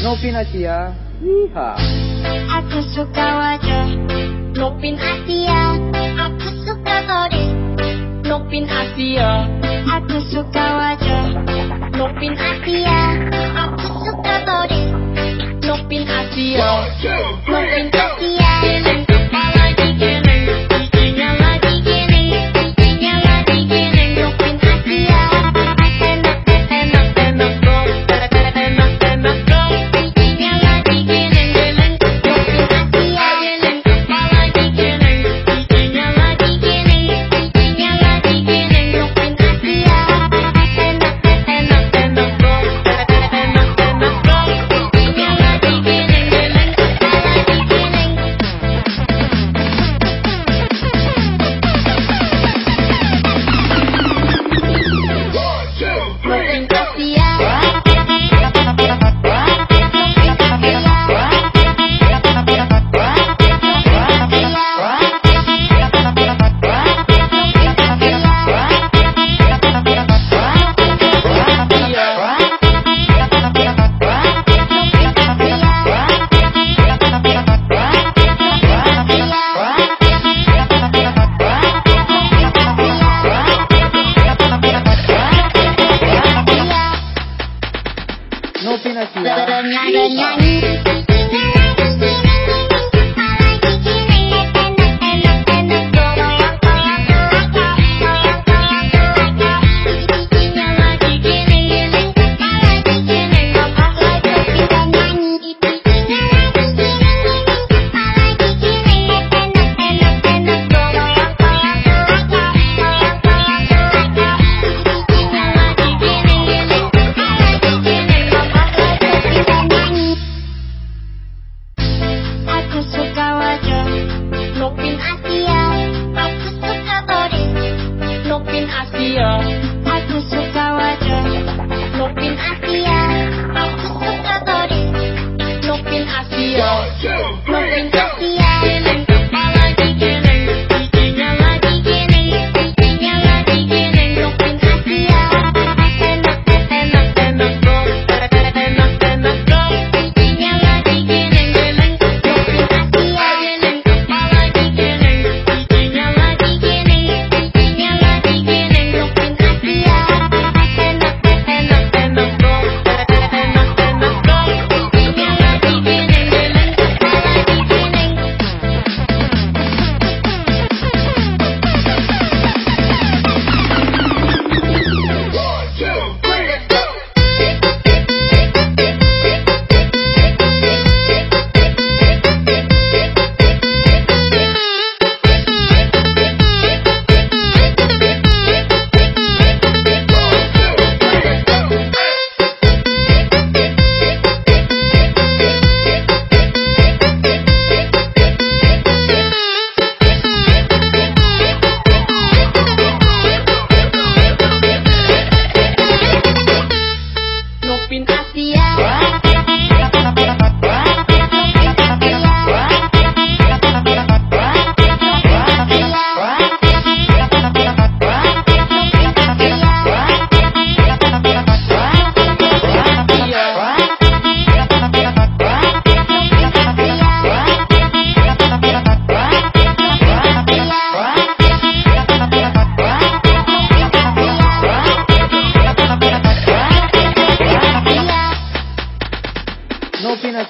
Nopin Asia. Ya. Iha. Aku suka wajah Nopin Asia. Ya. Aku suka sore. Nopin Asia. Ya. Aku suka wajah Nopin Asia. Aku suka sore. Nopin Asia. Nopin Asia. Yeah. no opina ciudad. aja Nopin Asia Aku suka orange Nopin Asia Aku suka wajah No peanut.